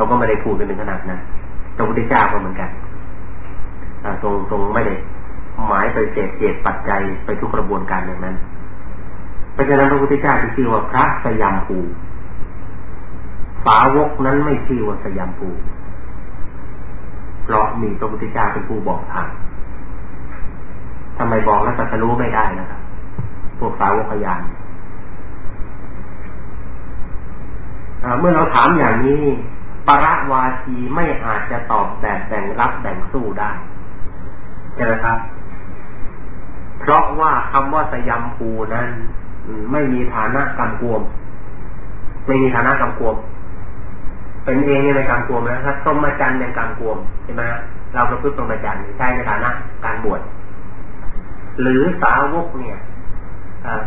เราก็ไม่ได้พูดกันถึงขนาดนั้นพระพุทธเจ้าก็เหมือนกันทรงทรงไม่ได้หมายไปเศษเจตปัจจัยไปทุกกระบวนการอย่างนั้น เพราะฉะนั้นพระพุทธเจ้าที่ชื่อว่าพระสยามภูสาวกนั้นไม่ชื่อว่าสยามภูเพราะมีพระพุทธเจ้าเป็นผู้บอกทางทำไมบอกแล้วจะรู้ไม่ได้นะครับ พวกสาวกพยานเมื่อเราถามอย่างนี้ ปรวาทีไม่อาจจะตอบแบบแบ่งรับแบ่งสู้ได้ใช่ไหมครับ เพราะว่าคำว่าสยามภูนั้นไม่มีฐานะกำกวม ไม่มีฐานะกำกวม เป็นเองในการกวมนะครับสมจันในการกวมใช่ไหมเราประพฤติสมจันใช่ในฐานะการบวชหรือสาวกเนี่ย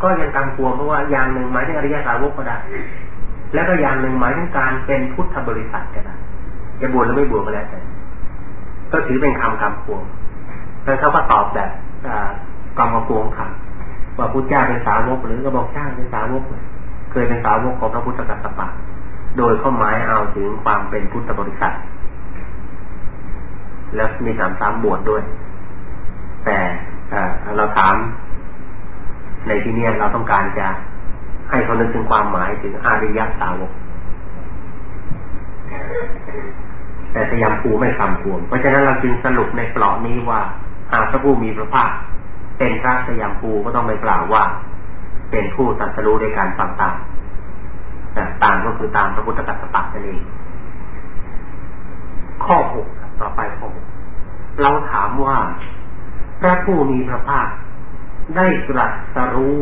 ก็ยังการกวมเพราะว่าอย่างหนึ่งหมายถึงอริยสาวกก็ได้ แล้วก็อย่างหนึ่งหมายถึงการเป็นพุทธบริษัทก็ได้จะบวชหรือไม่บวชก็แล้วแต่ก็ถือเป็นคำคำพวงแล้วเขาก็ตอบแบบกรรมพวงคำว่าพุทธเจ้าเป็นสาวกหรือก็บอกใช่เป็นสาวกเคยเป็นสาวกของพระพุทธกัสสปะโดยข้อหมายเอาถึงความเป็นพุทธบริษัท แล้วมีสามสามบวชดด้วย แต่เราถามในที่นี้เราต้องการจะ ให้เขานึกถึงความหมายถึงอาริยสาวก แต่สยามภูไม่คำควมเพราะฉะนั้นเราจึงสรุปในเปลาะนี้ว่าหากพระผู้มีพระภาคเป็นพระสยามภูก็ต้องไปกล่าวว่า เป็นผู้ตัดสรู้ด้วยการฟังตามตามก็คือตามพระพุทธกัสสปะนั่นเองข้อหกต่อไปข้อหกเราถามว่า พระผู้มีพระภาคได้ตรัสรู้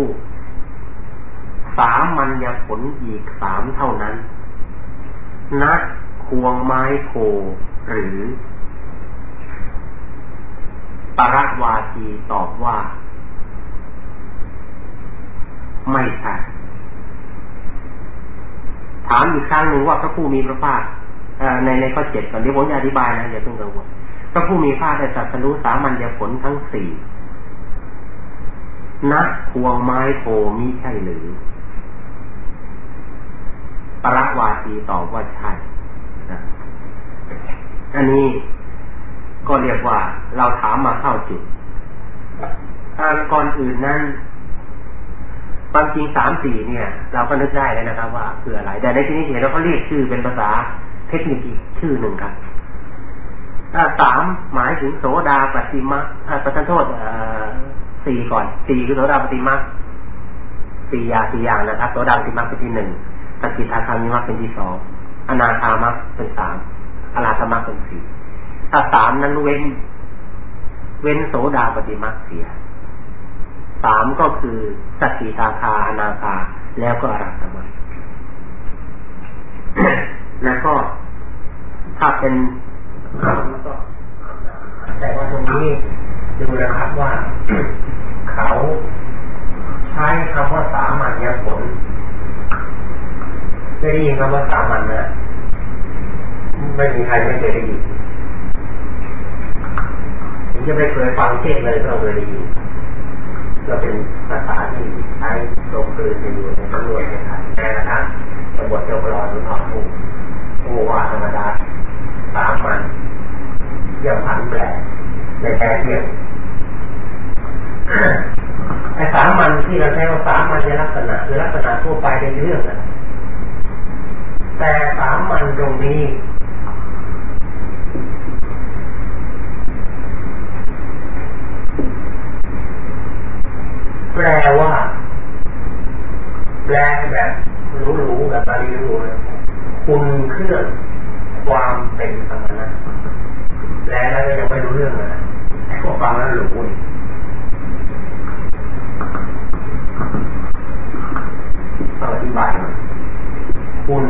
สามัญญผลอีกสามเท่านั้นนักควงไม้โพหรือ ปรวาทีตอบว่า ไม่ใช่ถามอีกครั้งหนึ่งว่าพระผู้มีพระภาคในในข้อเจ็ดก่อนเดี๋ยวผมจะอธิบายนะอย่าเพิ่งกังวลพระผู้มีพระได้ตรัสรู้สามัญญผลทั้งสี่นักควงไม้โพมิใช่หรือ ปรวาทีตอบว่าใช่อันนี้ก็เรียกว่าเราถามมาเข้าจุดก่อนอื่นนั้นความจริงสามสี่เนี่ย เราก็นึกได้แล้วนะครับ ว่าคืออะไร แต่ในที่นี้เห็นเราก็เรียกชื่อเป็นภาษาเทคนิคอีกชื่อหนึ่งครับสามหมายถึงโสดาปฏิมาประทานโทษสี่ก่อนสี่คือโสดาปฏิมาสี่อย่างสี่อย่างนะครับโสดาปฏิมาเป็นที่หนึ่ง สกิทาคามิมักเป็นที่สองอนาคามักเป็นสามอรหัตมักเป็นสี่ถ้าสามนั้นเว้น เว้นโสดาปฏิมักเสียสามก็คือสกิทาคาอนาคาแล้วก็อรหัตมักแล้วก็ถ้าเป็นแต่ว่าตรงนี้ดูนะครับว่า เขาใช้คำว่าสามัญญผล ได้ยินคำว่าสามัญนะไม่มีใครไม่เคยได้ยินผมจะไม่เคยฟังเทศเลยก็เคยได้ยินก็เป็นภาษาที่ใช้ตรงกลืนอยู่ในตำรวจในไทยแต่ละท่านตำรวจเจ้าพลอยหรือทองผู้ผู้ว่าธรรมดาสามัญเยี่ยมผันแปลในแท้เที่ยงไอ้สามัญที่เราใช้ว่าสามัญในลักษณะคือลักษณะทั่วไปในเรื่องนะ แต่สามัญตรงนี้ แปลว่า แปลแบบรู้ๆแบบบาลีรู้คุณเครื่องความเป็นสมณะแปลแล้วยังไม่รู้เรื่องเลยพวกฟังแล้วหลูอธิบายคุณ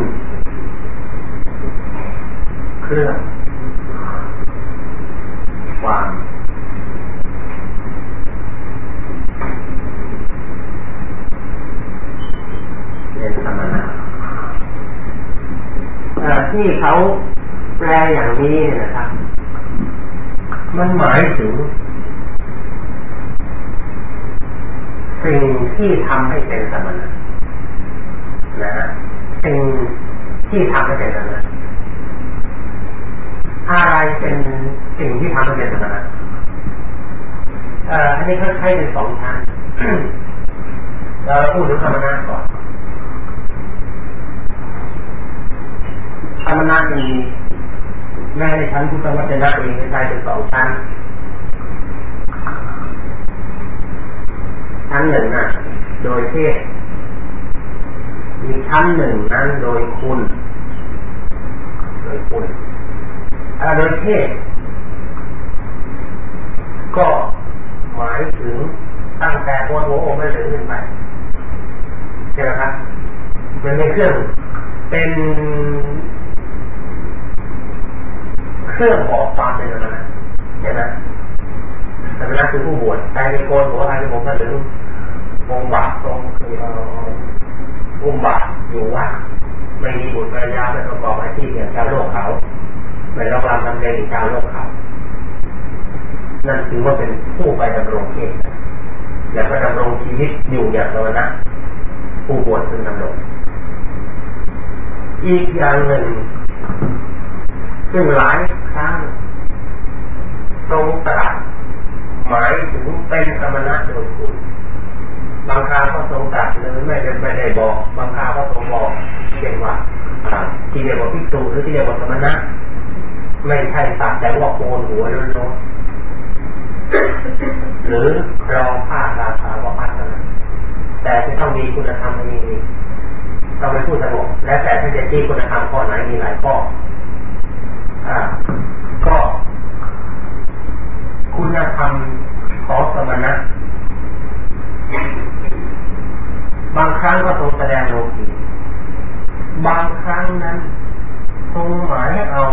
เครื่องความเป็นสมณะที่เขาแปลอย่างนี้นะครับ มันหมายถึง สิ่งที่ทำให้เป็นสมณะนะฮะสิ่งที่ทำให้เป็นสมณะ อะไรเป็นสิ่งที่ทำให้เป็นสมณะอ่ออันนี้เขาใช้ในสองทางเราพูดถึงธรรมนาก่อนธรรมนามีแม่ในชั้นพุทธวจนะเองใช้เป็นสองชั้นชั้นหนึ่งน่ะโดยเทศมีชั้นหนึ่งนั้นโดยคุณโดยคุณ โดยเทศ ก็หมายถึงตั้งแต่โคนหัวอกไม่ถึงขึ้นไปใช่ไหมครับมันเป็นเครื่องเป็นเครื่องบอกความเป็นอะไรใช่ไหมแต่เวลาคือผู้บวชใครเป็นโกนหัวใครเป็นผมก็ถึงวงบาทตรงคืออุ้มบาทอยู่วัดไม่มีบุตรภรรยาไม่ประกอบอาชีพอย่างชาวโลกเขา ไม่รับรำทำเพลงชาวโลกเขานั่นถือว่าเป็นผู้ไปดำรงเทศแล้วก็ดำรงชีวิตอยู่อย่างสมณะผู้บวชซึ่งดำรงอีกอย่างหนึ่ง ซึ่งหลายครั้งทรงตรัสหมายถึงเป็นสมณะโดยคุณบางคราก็ทรงตรัสหรือไม่ได้ไม่ได้บอก บางคราก็ทรงบอกเช่นว่าที่เรียกว่าพิจูหรือที่เรียกว่าสมณะ ไม่ใช่ตัดแต่ว่าโกนหัวล้วนหรือรองผ้าราชาวพัฒนาแต่จะต้องมีคุณธรรมมีต้องไปพูดสงบและแต่ถ้าจะที่คุณธรรมข้อไหนมีหลายข้ออ่า ก็คุณธรรมของสมณะบางครั้งก็ทรงแสดงโลกีบางครั้งนั้นทรงหมายเอา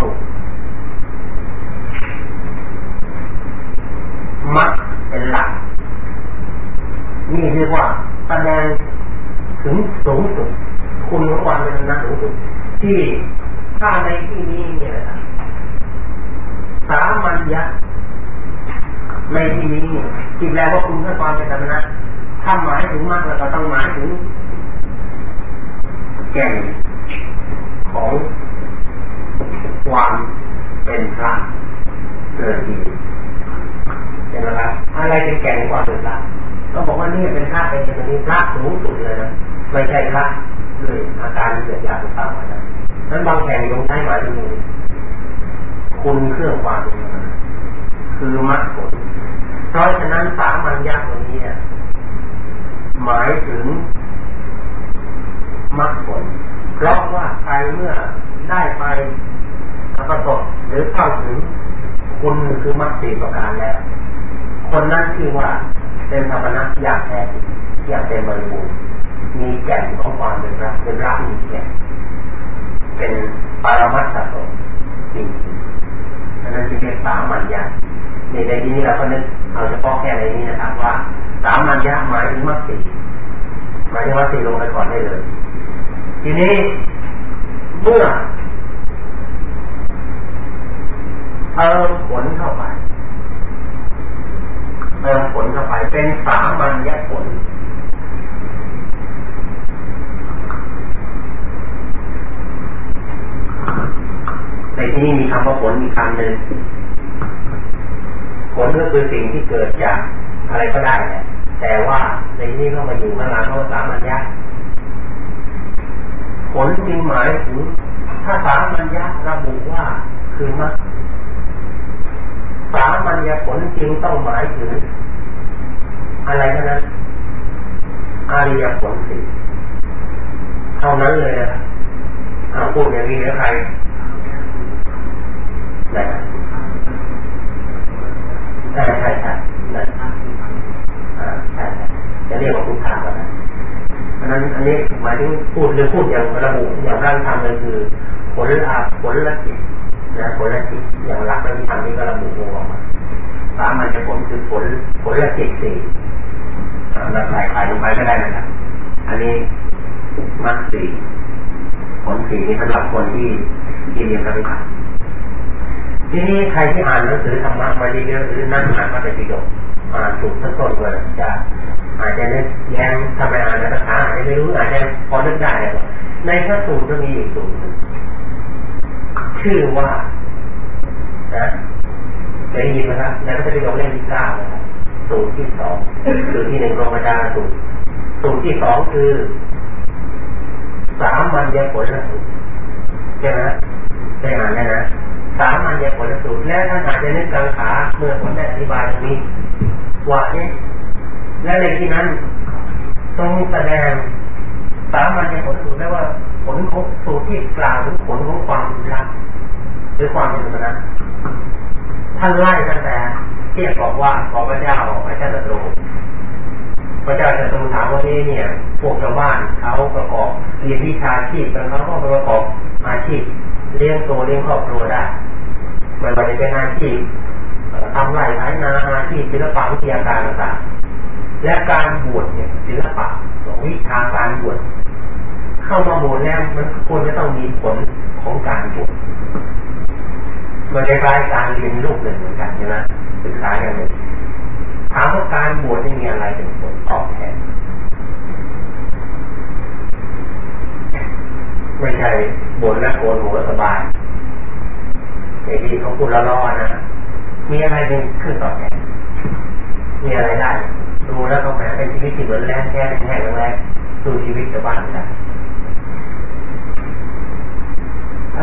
มัดเป็นหลักนี่เรียกว่าแสดงถึงสูงสุดคุณของความเป็นนักสูงสุดที่ถ้าในที่นี้เนี่ยสามัญญะในที่นี้ที่แปลว่าคุณให้ความเป็นธรรมนะถ้าหมายถึงมากแล้วก็ต้องหมายถึงแก่นของความเป็นพระเกิดดี ไหมครับอะไรเป็นแก่นความเป็นพระก็บอกว่านี่เป็นพระเป็นชนิดพระสูงสุดเลยนะไม่ใช่พระด้วยอาการเกิดยากต่างๆนะนั้นบางแห่งยงใช้หมายถึงคุณเครื่องความคือมรรคผลเพราะฉะนั้นสามัญญาตรงนี้หมายถึงมรรคผลเพราะว่าใครเมื่อได้ไปประสบหรือเข้าถึงคุณคือมรรคสี่ประการแล้ว คนนั้นคือว่าเป็นธรรมนัตอย่างแท้อย่างเป็นบริบูรณ์มีแก่นของความเป็นรักเป็นรักมีแก่นเป็นปรมัตถ์จริงๆนั้นจึงเรียกสามัญญาในในที่นี้เราก็นึกเอาเฉพาะแค่ในนี้นะครับว่าสามัญญาหมายถึงมรรคสี่หมายถึงมรรคสี่ลงไปก่อนได้เลย ทีนี้เมื่อเติมผลเข้าไป เติมผลเข้าไปเป็นสามัญญผลในที่นี้มีคำว่าผลมีคำหนึ่งผลก็คือสิ่งที่เกิดจากอะไรก็ได้แหละแต่ว่าในนี้ก็มาอยู่ข้างหลังเขาสามัญญาผลจริงหมายถึงถ้าสามัญญาระบุว่าคือมรรค สามัญญผลจริงต้องหมายถึง อะไรเท่านั้นอริยผลสิเท่านั้นเลยนะเอาพูดอย่างนี้แล้วใครนะใช่ใช่ใช่นะใช่ใช่จะเรียกว่าคุณทางก็ได้อันนั้นอันนี้หมายถึงพูดหรือพูดอย่างระบุอย่างร่างธรรมเลยคือ ผลอาผลละจิต นะผลละจิตอย่างหลักที่ทำนี้ก็ระบุออกมาสามัญผลคือผลผลละจิตสี่เราใส่ใครลงไปก็ได้นะครับ อันนี้มักสี่ผลสี่นี้สำหรับคนที่ที่เรียนปฏิบัติทีนี้ใครที่อ่านหนังสือธรรมะมาเยอะๆหรือนั่งอ่านมาแต่ปีดกอ่านถูกทั้งต้นเลยจะอาจจะนึกแย้งทำไมอ่านแล้วถาอาจจะไม่รู้อาจจะพอนึกได้เลยในพระสูตรก็มีอีกสูตร ชื่อว่านะได้ยินไหมครับแล้วก็จะไปลงเล่มที่เก้านะครับสูตรที่สองสูตรที่หนึ่งรองอาจาสูตรสูตรที่สองคือสามมันยผลละสูตรใช่ไหมได้อ่านได้นะสามมันยผลละสูตรและท่านอาจจะนึกกังขาเมื่อผมได้อธิบายตรงนี้ว่าเนี่ยและในที่นั้นตรงแสดงสามัญญผลสูตรได้ว่าผลของสูตรที่กล่าวถึงผลของความรัก หรือความเป็นสมณะท่านไล่ตั้งแต่เทียบบอกว่าขอพระเจ้าพระเจ้าตรูพระเจ้าจะทรงถามว่านี่เนี่ย พวกชาวบ้านเขาประกอบเรียนวิชาชีพกันเขาก็ประกอบอาชีพเลี้ยงตัวเลี้ยงครอบครัวได้ไม่ว่าจะเป็นอาชีพทำไร่ไถนาอาชีพศิลปะวิทยาการต่างๆและการบวชเนี่ยศิลปะวิชาการบวชเข้ามาบวชแล้วมันควรจะต้องมีผลของการบวช มันจะกลายการเรียนรูปหนึ่งเหมือนกันใช่ไหมศึกษาอย่างหนึ่งถามว่าการบวชนี่มีอะไรเป็นผลตอบแทนไม่ใช่บวชแล้วโกนหัวสบายอย่างที่เขาพูดละล้อนะมีอะไรเป็นขึ้นตอบแทนมีอะไรได้ดูแล้วก็แหมเป็นชีวิตที่เหมือนแรงแค่แห้งแรงดูชีวิตชาวบ้านได้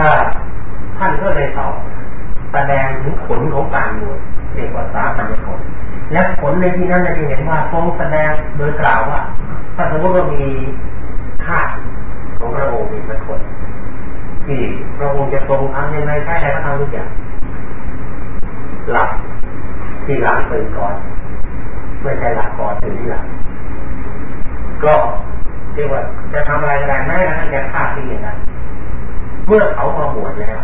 าท่านก็เลยตอบ แสดงถึงผลของการบวชเรียกว่าสามัญผลและผลในที่นั้นจะเห็นว่าทรงแสดงโดยกล่าวว่า ถ้าสมมติว่ามีธาตุของพระองค์มีสักคนที่พระองค์จะทรงทำยังไงใช่ไหมก็ทำทุกอย่างหลับที่หลังตื่นก่อนไม่ใช่หลับก่อนตื่นที่หลังก็เรียกว่าจะทำอะไรก็ได้แม้กระทั่งจะฆ่าที่อย่างนั้นเมื่อเขามาบวชแล้ว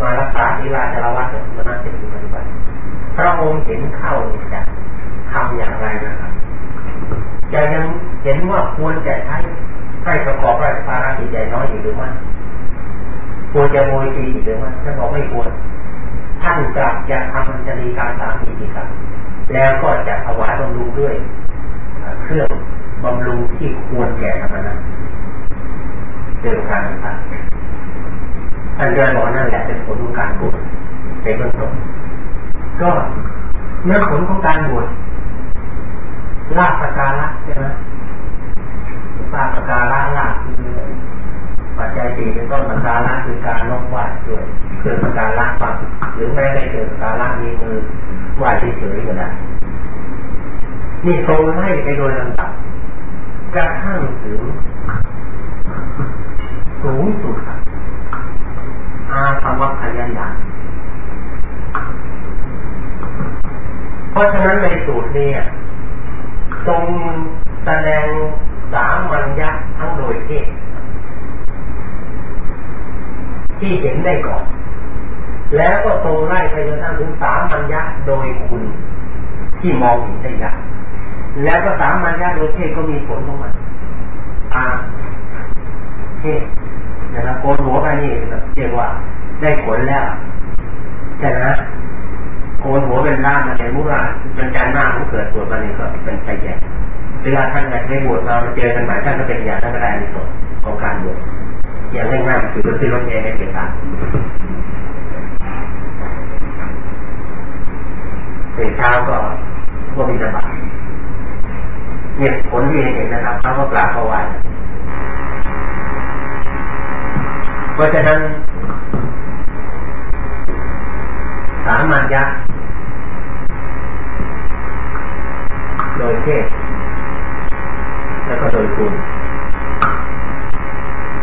มารักษาที่ราชวัตรเนี่ยมันน่าจะปฏิบัติพระองค์เห็นเข้าจะทำอย่างไรนะครับจะยังเห็นว่าควรจะใช้ให้ประกอบราชภารกิจใหญ่น้อยอยู่หรือไม่ควรจะโมยตีอีกหรือไม่ท่านบอกไม่ควรท่านกลับจะทำมันจะมีการสามีกรรมแล้วก็จะถวายบำรุงด้วยเครื่องบำรุงที่ควรแก่ธรรมนั้นเรื่อการต่าง ท่านเดินบอกนั่นแหละเป็นผลของการบวชเป็นเบื้องต้นก็เมื่อผลของการบวชลาภสการะใช่ไหมลาภสการะลาภคือปัจจัยสี่เป็นต้นสการะคือการลบไหวด้วยเกิดสการะฟังหรือแม้ไม่เกิดสการะมีมือไหวเฉยๆก็ได้นี่ทรงให้ไปโดยลำดับกระทั่งถึงสูงสุด อาสวัคยายาเพราะฉะนั้นในสูตรนี้ทรงแสดงสามัญญะทั้งโดยเทศที่เห็นได้ก่อน แล้วก็ทรงไล่ไปจนถึงสามัญญะโดยคุณที่มองเห็นได้ยากแล้วก็สามัญญะโดยเทศก็มีผลของมันอ่าเทศ นะครับโกนหัวไปนี่เรียกว่าได้ผลแล้วใช่ไหมโกนหัวเป็นล่ามมาในมุราเป็นการหน้าผู้เกิดปวมานี่ก็เป็นใจแย่เวลาท่านอยากได้บวชเราเจอกันใหม่ท่านก็เป็นอย่างท่านก็ได้ในส่วนของการบวชอย่างง่ายๆคือก็คือรถเมล์ให้เสียตังค์ตื่นเช้าก็พวกมีสบายเนี่ยผลที่เห็นนะครับเขาก็กราบเขาไหว้ เพราะฉะนั้น สามัญญะโดยเทศแล้วก็โดยคุณ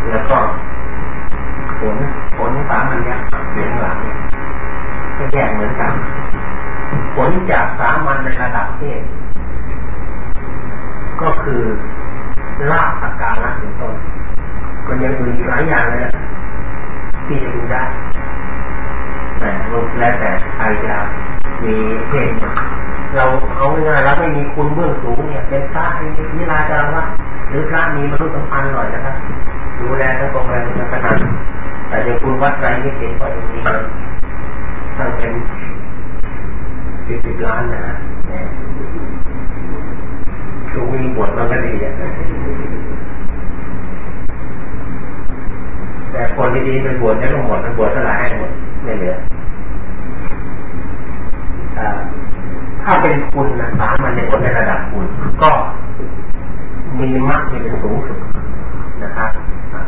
แล้วก็ผลผลสามัญญะเสียงหลังเนี่ยก็แยกเหมือนกัน ผลจากสามัญในระดับเทศก็คือลาบสักการะเป็นต้นก็ยังมีหลายอย่างเลยนะ ที่จะดูได้แต่แล้วแต่ใครจะมีเทศเราเอาง่ายๆแล้วไม่มีคุณเบื้องสูงเนี่ยเป็นพระที่นิราจารวะหรือพระมีมนุษย์สัมพันธ์หน่อยนะครับดูแลทั้งตรงแรงทั้งขนาดแต่เดี๋ยวคุณวัดใจไม่เก่งก็ยังมีตั้งเป็นสิบสิบล้านนะฮะดูมีบวชมันก็ดีอะ แต่คนที่ดีเป็นบวชจะต้องหมดมันบวชเท่าไหร่ให้หมดไม่เหลือถ้าเป็นคุณนะสามัญผลในระดับคุณก็มีมากที่เป็นสูงสุดนะครับ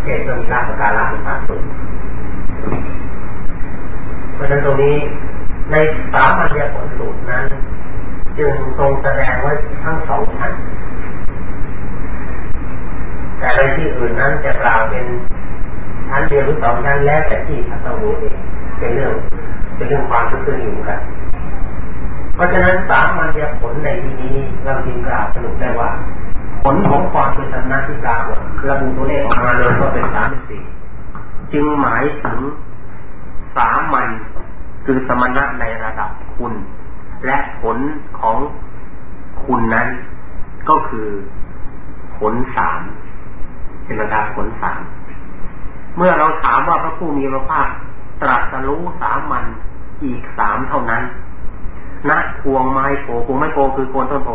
เกศก็มีราชการราชการสูงเพราะฉะนั้นตรงนี้ในสามัญญผลสูตรนั้น จึงทรงแสดงไว้ทั้งสองชั้นแต่ในที่อื่นนั้นจะกล่าวเป็น ชั้นเดียวหรือสองชั้นแล้วแต่ที่พระต้องรู้เองเป็นเรื่องเป็นเรื่องความทุกข์อยู่กันเพราะฉะนั้นสามัญญผลในที่นี้เราจึงกล่าวสรุปได้ว่า ผลของความเป็นธรรมะที่กล่าวระบุตัวเลขออกมาเลยก็เป็นสามสี่จึงหมายถึงสามัญคือสมณะในระดับคุณ และผลของคุณนั้น ก็คือผลสามเป็นระดับผลสาม เมื่อเราถามว่าพระผู้มีพระภาคตรัสรู้สามัญอีกสามเท่านั้นณพวงไม้โผพวงไม้โผคือโคนต้นโพ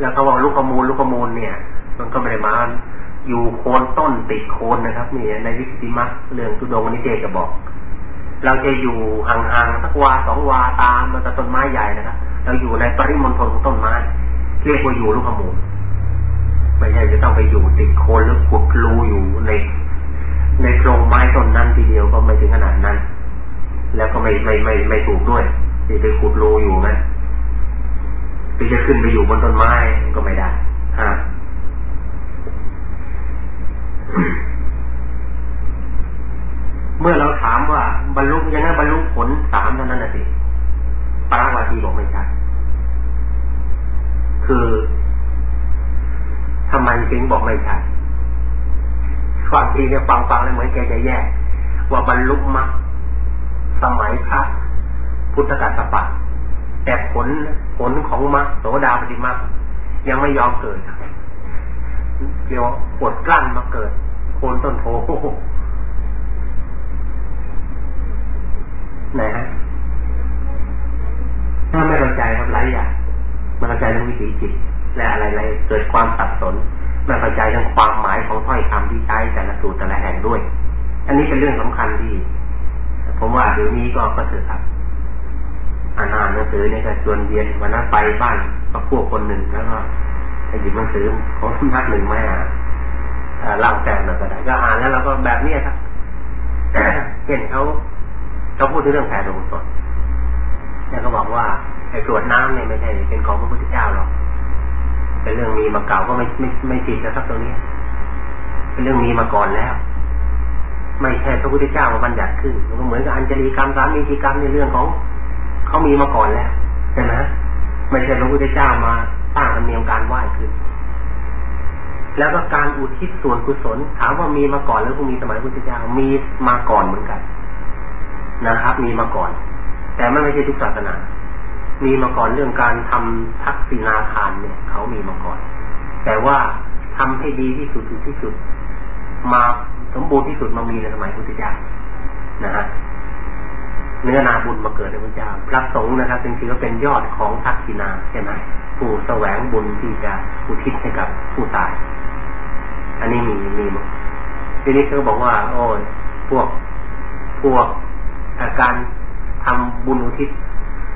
แล้วเขาบอกลูกกมูลลูกกมูลเนี่ย มันก็ไม่ได้มาอยู่โคนต้นติดโคนนะครับนี่ในวิสิติมักเรื่องตุดงนิเจจะบอก เราจะอยู่ห่างๆสักวาสองวาตามมันจะต้นไม้ใหญ่นะครับเราอยู่ในปริมณฑลของต้นไม้ เรียกว่าอยู่ลูกขมูลไม่ใช่จะต้องไปอยู่ติดโคนหรือขุดรูอยู่ใน ในโครงไม้ต้นนั้นทีเดียวก็ไม่ถึงขนาดนั้น แล้วก็ไม่ไม่ไม่ไม่ถูกด้วยที่ไปขุดรูอยู่นะที่จะขึ้นไปอยู่บนต้นไม้ก็ไม่ได้ฮะเมื่อเราถามว่าบรรลุยังไงบรรลุผลสามเท่านั้นนะสิปราวาทีบอกไม่ใช่คือทำไมจึงบอกไม่ใช่ ความทีเนี่ยฟังฟังแล้วเหมือนแกจะแย่ว่าบรรลุมรรคสมัยพระพุทธกัสสปะแต่ผลผลของมรรคโสดาปฏิมรรคยังไม่ยอมเกิดเรียกว่าปวดกลั้นมาเกิดโคนต้นโพนะฮะถ้าไม่เข้าใจครับไรอย่างไม่เข้าใจเรื่องวิถีจิตและอะไรๆเกิดความสับสน ม่เข้าใจเรื่องความหมายของถ้อยคำที่ใช้แต่ละสูตรแต่ละแห่งด้วย อันนี้เป็นเรื่องสำคัญที่ผมว่าเดี๋ยวนี้ก็ก็เถอะครับอ่านอ่านหนังสือเนี่ยก็ชวนเรียนวันนั้นไปบ้านกับพวกคนหนึ่งแล้วก็หยิบหนังสือของพักหนึ่งมาอ่านเล่าแซงหน่อยก็ได้ก็อ่านแล้วเราก็แบบนี้ครับเห็นเขาเขาพูดถึงเรื่องแผ่ดวงสดแล้วก็บอกว่าไอ้ตรวจน้ำเนี่ยไม่ใช่เป็นของพระพุทธเจ้าหรอก เป็นเรื่องมีมาเก่าก็ไม่ไม่ไม่ผิดนะครับตรงนี้ เป็นเรื่องมีมาก่อนแล้ว ไม่ใช่พระพุทธเจ้ามาบัญญัติขึ้นมันก็เหมือนกับอัญชลีกรรมสามีกิกรรมในเรื่องของเขามีมาก่อนแล้วใช่ไหมไม่ใช่พระพุทธเจ้ามาตั้งธรรมเนียมการไหว้ขึ้นแล้วก็การอุทิศส่วนกุศลถามว่ามีมาก่อนหรือพวกมีสมัยพุทธเจ้ามีมาก่อนเหมือนกันนะครับ มีมาก่อน แต่มันไม่ใช่ทุกศาสนา มีมาก่อนเรื่องการทำทักษิณาทานเนี่ยเขามีมาก่อน แต่ว่าทำให้ดีที่สุดถึงที่สุด มาสมบูรณ์ที่สุดมามีในสมัยพุทธเจ้านะฮะเนื้อนาบุญมาเกิดในพระเจ้าพระสงฆ์นะครับจริงๆก็เป็นยอดของทักษิณาใช่ไหมผู้แสวงบุญที่จะอุทิศให้กับผู้ตาย อันนี้มีมีมดทีนี้เขาบอกว่า โอ้ยพวกพวกการทำบุญอุทิศ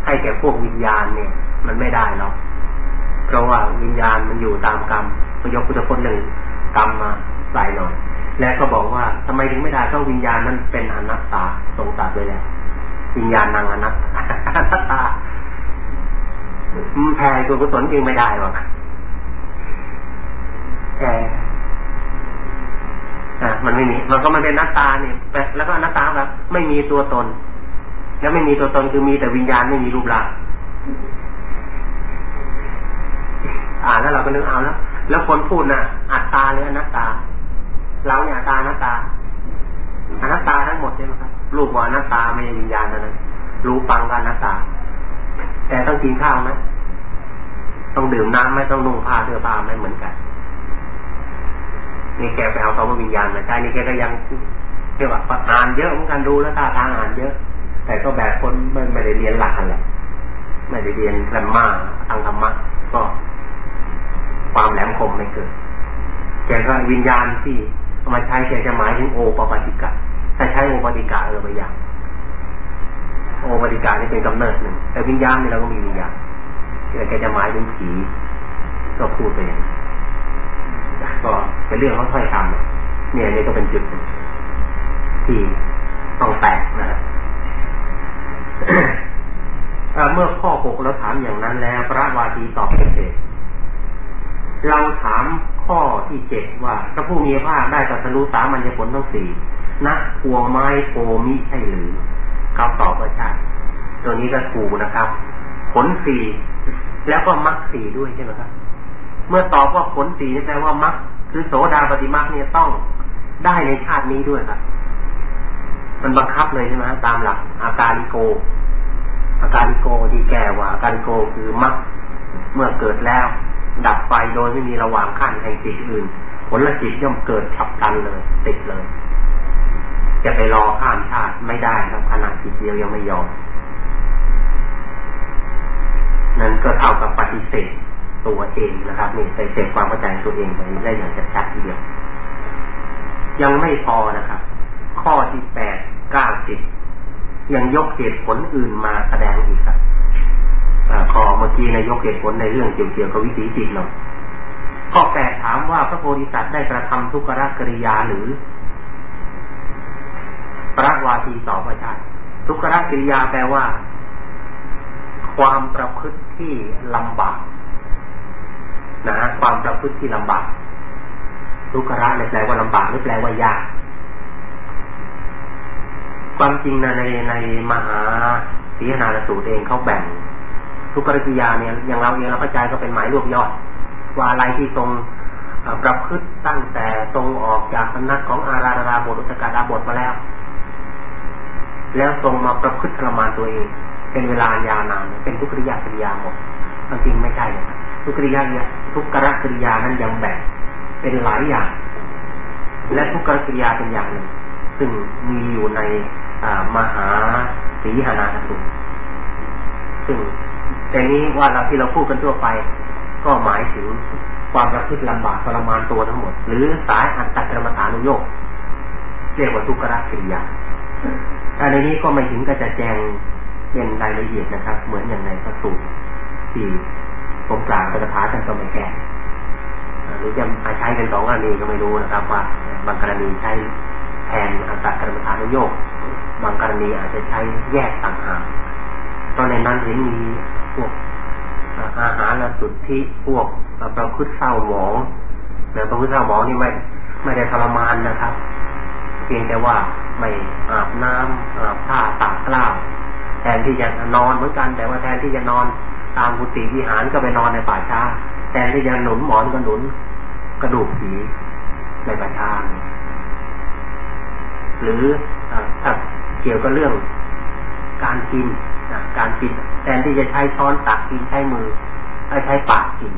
ให้แก่พวกวิญญาณเนี่ย มันไม่ได้หรอกเพราะว่าวิญญาณมันอยู่ตามกรรมพยกพุทธพจน์หนึ่งกรรมมาใส่หน่อย และก็บอกว่าทำไมถึงไม่ได้เพราะวิญญาณนั้นเป็นอนัตตาทรงตัดไว้แล้ววิญญาณนางอนัตตาแผ่ตัวกุศลจริงไม่ได้หรอกแผ่มันไม่มี มันก็มันเป็นนัตตาเนี่ยแล้วก็นัตตาแบบไม่มีตัวตน แล้วไม่มีตัวตนคือมีแต่วิญญาณไม่มีรูปร่างอ่านแล้วเราก็นึกเอาแล้วแล้วคนพูดน่ะ อัตตาหรืออนัตตา เราเนี่ยอัตตาอนัตตาอนัตตาทั้งหมดใช่ไหมครับรูปว่าอนัตตาไม่ใช่วิญญาณนะนะรู้ปังกันอนัตตา แต่ต้องกินข้าวไหมต้องดื่มน้ำไหมต้องนุ่งผ้าเสื้อผ้าไหมเหมือนกันนี่แกไปเอาคำว่าวิญญาณมาใช่นี่แกก็ยังเรียกว่าอ่านเยอะเหมือนกันดูแล้วตาทางอ่านเยอะ แต่ก็แบบคนไม่ไม่ได้เรียนหลักอะไรไม่ได้เรียนแกรมมาทางธรรมะก็ความแหลมคมไม่เกิดแกก็วิญญาณที่เอามาใช้แกจะหมายถึงโอปปติกะถ้าใช้โอปปติกะเออไปอย่างโอปฏิการนี่เป็นกำเนิดหนึ่ง แต่วิญญาณนี่เราก็มีวิญญาณแต่แกจะหมายถึงผีก็พูดไปอย่างก็เป็นเรื่องของถ้อยคำเนี่ยนี่ก็เป็นจุดที่ต้องแตกนะฮะ เมื่อข้อหกเราถามอย่างนั้นแล้ว พระวาทีตอบเป็นเศเราถามข้อที่เจ็ดว่าพระผู้มีพระภาคได้ตรัสรู้สามัญญผลทั้งสี่ณพวงไม้โพมิใช่หรือเขาตอบว่าใช่ตัวนี้ก็ถูกนะครับ ผลสี่แล้วก็มรรคสี่ด้วยใช่ไหมครับ เมื่อตอบว่าผลสี่แปลว่ามรรคคือโสดาปฏิมรรคเนี่ยต้องได้ในชาตินี้ด้วยครับ มันบังคับเลยใช่ไหมตามหลักอาการิโก อาการโกที่แก่ว่าอาการโกคือมรรคเมื่อเกิดแล้ว ดับไปโดยไม่มีระหว่างขั้นแห่งจิตอื่น ผลละจิตย่อมเกิดฉับกันเลย ติดเลย จะไปรอข้ามชาติไม่ได้ครับขนาดจิตเดียวยังไม่ยอมนั้นก็เท่ากับปฏิเสธตัวเองนะครับนี่ปฏิเสธความเข้าใจตัวเองแบบนี้ได้อย่างชัดๆทีเดียว ยังไม่พอนะครับ ข้อที่แปดเก้าสิบ ยังยกเหตุผลอื่นมาแสดงอีกครับขอเมื่อกี้นายกเหตุผลในเรื่องเกี่ยวกับวิถีจิตเราข้อแปดถามว่าพระโพธิสัตว์ได้กระทำทุกขกริยาหรือ พระวาทีตอบว่าใช่ทุกขกริยาแปลว่า ความประพฤติที่ลำบากนะความประพฤติที่ลำบากทุกขะแปลว่าลำบากหรือแปลว่ายาก ความจริงนะในในมหาสีนาสูตรเองเขาแบ่ง ทุกขกิยาเนี่ยอย่างเราเองเราเข้าใจก็เป็นหมายรวบยอด ว่าอะไรที่ทรงประพฤติตั้งแต่ทรงออกจากสำนักของอาราดาบทอุตกาดาบทมาแล้ว แล้วทรงมาประพฤติทรมานตัวเอง เป็นเวลายาวนานเป็นทุกริยากริยาหมดจริงไม่ใช่เลยทุกริยาเนี่ยทุกกรกริยานั้นยังแบ่งเป็นหลายอย่าง และทุกกรกิริยาเป็นอย่างหนึ่งซึ่งมีอยู่ใน มหาสีหานาสุซึ่งแต่นี้ว่าเราที่เราพูดกันทั่วไป ก็หมายถึงความระพฤติลำบากทรมานตัวทั้งหมด หรือสายอันตัดกรรมฐานุโยกเรียกว่าทุกขกิริยาแต่ในนี้ก็ไม่ถึงก็จะแจงเป็นรายละเอียดนะครับ เหมือนอย่างในพระสูตรที่ผมกล่าวกระถาท่านก็ไม่แก้หรือจะมาใช้เป็นสองกรณีก็ไม่รู้นะครับ ว่าบางกรณีใช้แทนอัตตกรรมฐานุโยก บางกรณีอาจจะใช้แยกต่างหากตอนในนั้นเห็นมีพวกอาหารและสุดที่พวกประพฤติเศร้าหมองแต่ประพฤติเศร้าหมองนี่ไม่ไม่ได้ทรมานนะครับ เพียงแต่ว่าไม่อาบน้ำอาบผ้าตักกล้าวแทนที่จะนอนเหมือนกัน แต่ว่าแทนที่จะนอนตามกุฏิวิหารก็ไปนอนในป่าช้าแทนที่จะหนุนหมอนก็หนุนกระดูกผีในป่าช้าหรือถ้า เกี่ยวกับเรื่องการกินการกินแทนที่จะใช้ช้อนตักกินใช้มือใช้ปากกิน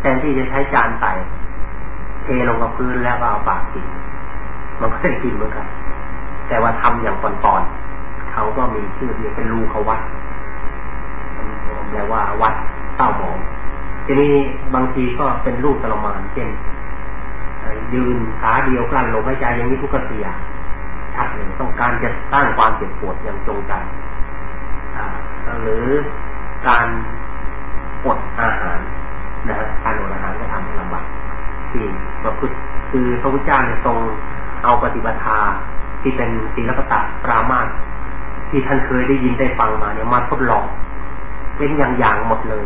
แทนที่จะใช้จานใส่เทลงกับพื้นแล้วก็เอาปากกิน มันก็ได้กินเหมือนกัน แต่ว่าทำอย่างปอนๆเขาก็มีชื่อเรียกเป็นรูเขาวัดแปลว่าวัดเต้าหมองทีนี้บางทีก็เป็นรูปตรมานเช่นยืนขาเดียวกลั้นลมหายใจอย่างนี้ทุกเสีย ชัดเลยต้องการจะสร้างความเจ็บปวดอย่างจงใจหรือการอดอาหารนะฮะการอดอาหารก็ทำให้ลำบากที่ประพฤติคือพระพุทธเจ้าเนี่ยทรงเอาปฏิบัติาที่เป็นศีลปตะปรามาสที่ท่านเคยได้ยินได้ฟังมาเนี่ยมาทดลอง เป็นอย่างๆหมดเลย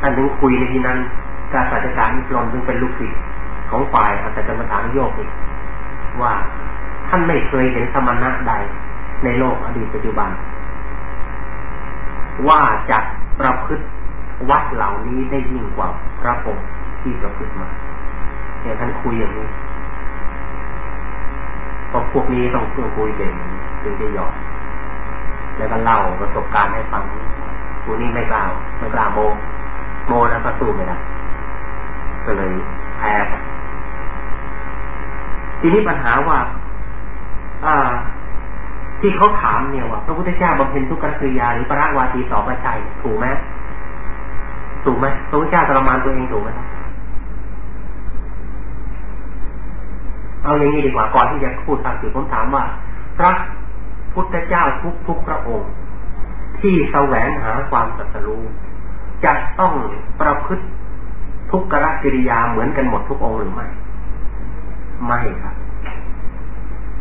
ท่านถึงคุยในที่นั้นการศาสตราจารย์อิสลามถึงเป็นลูกศิษย์ของฝ่ายอัตตรรมฐานโยกอีกว่า ท่านไม่เคยเห็นสมณะใดในโลกอดีตปัจจุบัน ว่าจะประพฤติวัดเหล่านี้ได้ยิ่งกว่าพระองค์ที่ประพฤติมาเนี่ยท่านคุยอย่างนี้พอพวกนี้ต้องเพื่อคุยเก่งถึงจะยอมแล้วก็เล่าประสบการณ์ให้ฟังกูนี่ไม่กล่าวไม่กล่าวโม โมแล้วก็สู้ไม่ได้ก็เลยแพ้ทีนี้ปัญหาว่า อ่า ที่เขาถามเนี่ยว่าพระพุทธเจ้าบำเพ็ญทุกขกิริยาหรือปราวาทีสอบชัยถูกไหมถูกไหมพระพุทธเจ้าทรมานตัวเองถูกไหมเอาอย่างนี้ดีกว่าก่อนที่จะพูดทางสื่อผมถามว่า พระพุทธเจ้าทุกทุกพระองค์ ที่แสวงหาความสัตรู้จะต้องประพฤติทุกขกิริยาเหมือนกันหมดทุกองค์หรือไม่ ไม่ครับ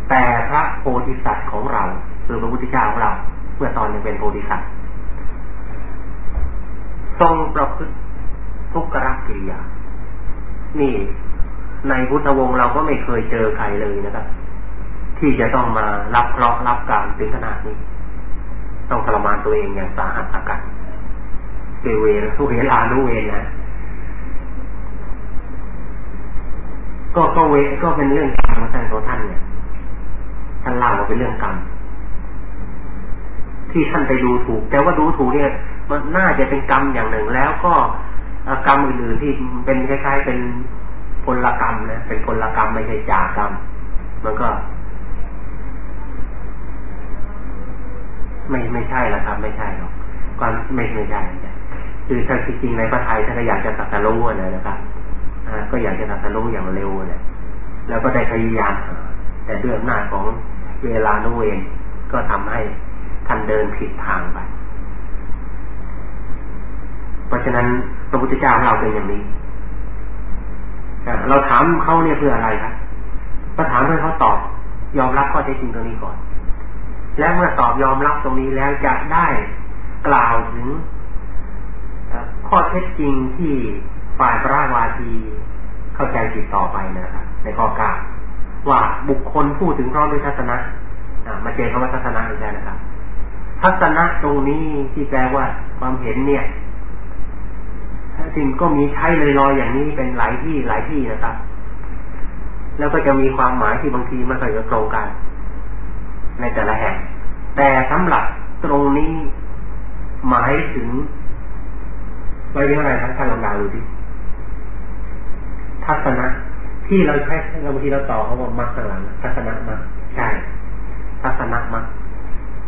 แต่พระโพธิสัตว์ของเราคือพระพุทธเจ้าของเรา เมื่อตอนยังเป็นโพธิสัตว์ทรงประพฤติทุกขกิริยา นี่ในพุทธวงศ์เราก็ไม่เคยเจอใครเลยนะครับ ที่จะต้องมารับเคราะห์รับกรรมถึงขนาดนี้ ต้องทรมานตัวเองอย่างสาหัสอาการเกเวรเวลานุเวนะก็ก็เวก็เป็นเรื่องกรรมท่านของท่านเนี่ย ท่านเล่าว่าเป็นเรื่องกรรมที่ท่านไปดูถูก แต่ว่าดูถูกเนี่ย มันน่าจะเป็นกรรมอย่างหนึ่งแล้วก็กรรมอื่นๆที่เป็นคล้ายๆเป็นพลกรรมนะเป็นพลกรรมไม่ใช่จากรรมมันก็ ไม่ไม่ใช่ละครับไม่ใช่หรอกความไม่ไม่ใช่คือถ้าจริงๆในพระไทยถ้าอยากจะตัดสู้นะนะครับก็อยากจะตัดสู้อย่างเร็วเลยแล้วก็ได้พยายามแต่ด้วยอำนาจของ เวลาโนเวนก็ทำให้ท่านเดินผิดทางไป เพราะฉะนั้นพระพุทธเจ้าเราเป็นอย่างนี้เราถามเขาเนี่ยเพื่ออะไรครับก็ถามให้เขาตอบ ยอมรับข้อเท็จจริงตรงนี้ก่อน แล้วเมื่อตอบยอมรับตรงนี้แล้วจะได้กล่าวถึงข้อเท็จจริงที่ฝ่ายพระวาทีเข้าใจผิดต่อไปนะครับในข้อกลาว ว่าบุคคลพูดถึงพร้อมด้วยทัศนะมาเจอคำว่าทัศนะอีกแล้วนะครับ ทัศนะตรงนี้ที่แปลว่าความเห็นเนี่ยจริงก็มีใช้เลยลอยอย่างนี้เป็นหลายที่หลายที่นะครับ แล้วก็จะมีความหมายที่บางทีมันก็จะตรงกัน ในแต่ละแห่ง แต่สำหรับตรงนี้หมายถึงไว้เรื่องอะไรครับท่านลองดาวดูดิทัศนะ ที่เราใช้บางทีเราต่อเขาบอกมักข้างหลังทัศนะมาใช่ทัศนะมา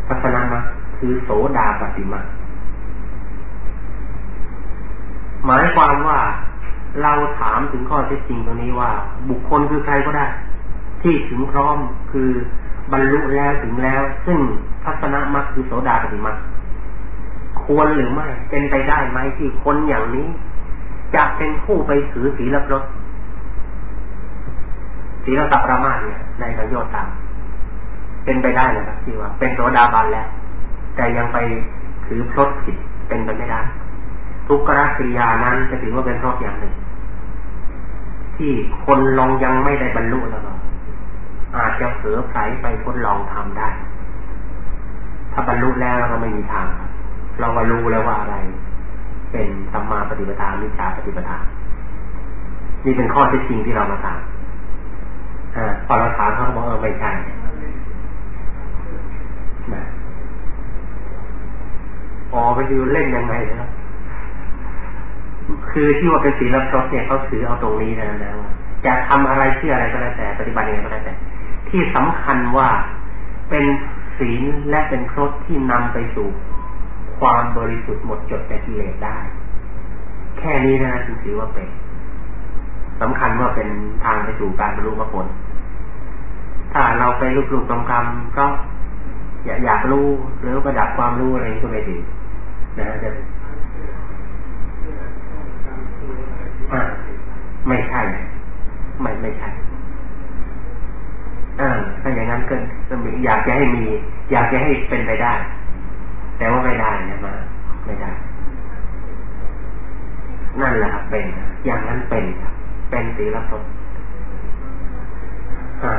ทัศนะมาคือโสดาปฏิมาหมายความว่าเราถามถึงข้อเท็จจริงตรงนี้ว่า บุคคลคือใครก็ได้ ที่ถึงพร้อมคือบรรลุแล้วถึงแล้ว ซึ่งทัศนะมักคือโสดาปฏิมาควรหรือไม่เป็นไปได้ไหมที่คนอย่างนี้จะเป็นผู้ไปถือศีลพรต ศีลสัพรามาเนี่ยในสังโยชน์ตามเป็นไปได้นะครับที่ว่า เป็นโสดาบันแล้ว แต่ยังไปถือพรตผิดเป็นไปไม่ได้ ทุกขกิริยานั้นจะถือว่าเป็นโทษอย่างหนึ่ง ที่คนลองยังไม่ได้บรรลุแล้วอาจจะเผลอไผลไปทดลองทำได้ ถ้าบรรลุแล้วเราก็ไม่มีทาง เราก็รู้แล้วว่าอะไร เป็นสัมมาปฏิปทามิจฉาปฏิปทานี่เป็นข้อที่จริงที่เรามาถาม พอเราถามเขาบอกเออไม่ใช่นะอ๋อไปดูเล่นยังไงนะครับคือที่ว่าเป็นศีลพรตเนี่ยเขาถือเอาตรงนี้นะนะจะทำอะไรเชื่ออะไรก็แล้วแต่ปฏิบัติยังไงก็แล้วแต่ ที่สำคัญว่าเป็นศีลและเป็นพรตที่นำไปสู่ความบริสุทธิ์หมดจดแต่กิเลสได้ แค่นี้นะถึงถือว่าเป็นสำคัญว่าเป็นทางไปสู่การบรรลุมรรคผล ถ้าเราไปรูปรูปกำๆก็อยากอยากรู้หรือประดับความรู้อะไรก็ไม่ดีนะจะอ่าไม่ใช่ ไม่ไม่ใช่อ่าถ้าอย่างนั้นก็อยากจะให้มี อยากจะให้เป็นไปได้ แต่ว่าไม่ได้นะมาไม่ได้ นั่นแหละครับเป็น อย่างนั้นเป็นครับเป็นสีลสมอ่า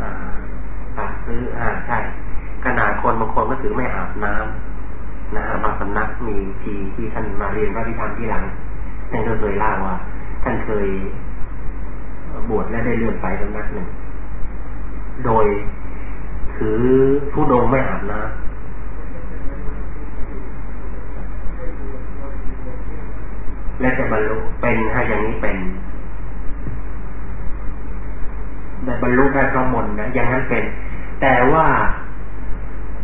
อาอ่าซื้ออ่าใช่ขนาดคนบางคนก็ถือไม่อาบน้ำนะฮะบางสำนักมีทีที่ท่านมาเรียนพระพิธรรมที่หลังท่านก็เคยเล่าว่า ท่านเคยบวชและได้เลื่อนไปสำนักหนึ่ง โดยถือผู้ดงไม่อาบน้ำและจะบรรลุเป็นถ้าอย่างนี้เป็นแต่ บรรลุได้เพราะมนนะอย่างนั้นเป็น แต่ว่า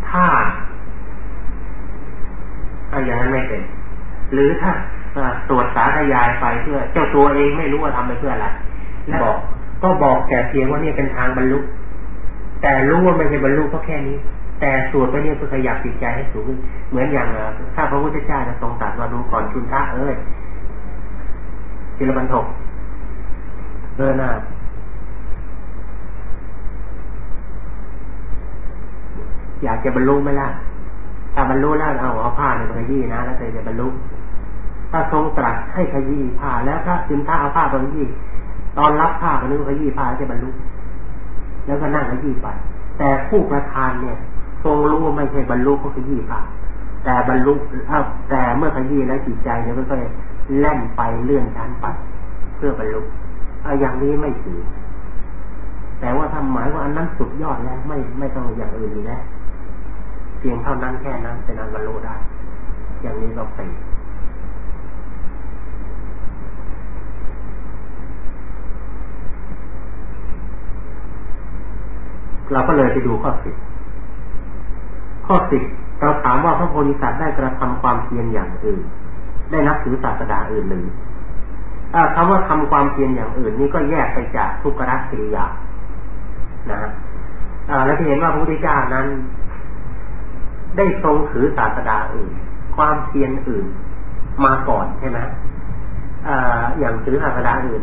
ถ้าถ้าอย่างนั้นไม่เป็น หรือถ้าตรวจสาธยายไปเพื่อ เจ้าตัวเองไม่รู้ว่าทำไปเพื่ออะไรบอกก็บอกแต่เพียงว่านี่เป็นทางบรรลุ แต่รู้ว่าไม่ใช่บรรลุก็แค่นี้ แต่สวดไปเนี่ยคือขยับจิตใจให้สูงขึ้นเหมือนอย่างถ้าพระพุทธเจ้าจะทรงตรัสว่าดูก่อนชุนทะเอ้ยจิรบันทกเออหน้า อยากจะบรรลุไหมล่ะถ้าบรรลุแล้วเอาเอาผ้าในขยี้นะแล้วจะบรรลุถ้าทรงตรัสให้ขยี้ผ้าแล้วถ้าจึงถ้าเอาผ้าไปขยี้ตอนรับผ้าก็นึกขยี้ผ้าจะบรรลุแล้วก็นั่งขยี้ไป แต่ผู้ประธานเนี่ยทรงรู้ว่าไม่ใช่บรรลุก็ขยี้ผ้าแต่บรรลุแต่เมื่อขยี้แล้วจิตใจเนี่ยมันก็แล่นไปเลื่อนชั้นไปเพื่อบรรลุออย่างนี้ไม่ถือแต่ว่าทำหมายว่าอันนั้นสุดยอดแล้วไม่ไม่ต้องอย่างอื่นแล้ว พียงเท่านั้นแค่นั้นเป็นอันบรรลุได้ อย่างนี้เราไปเราก็เลยไปดูข้อสิบข้อสิบเราถามว่าพระโพธิสัตว์ได้กระทำความเพียรอย่างอื่น ได้นับถือศาสดาอื่นหรือคำว่าทำความเพียรอย่างอื่น นี่ก็แยกไปจากทุกขรักิริยานะฮะแล้วที่เห็นว่าพระพุทธเจ้านั้น ได้ทรงถือศาสดาอื่น ความเพียรอื่นมาก่อนใช่ไหมออย่างถือศาสดาอื่น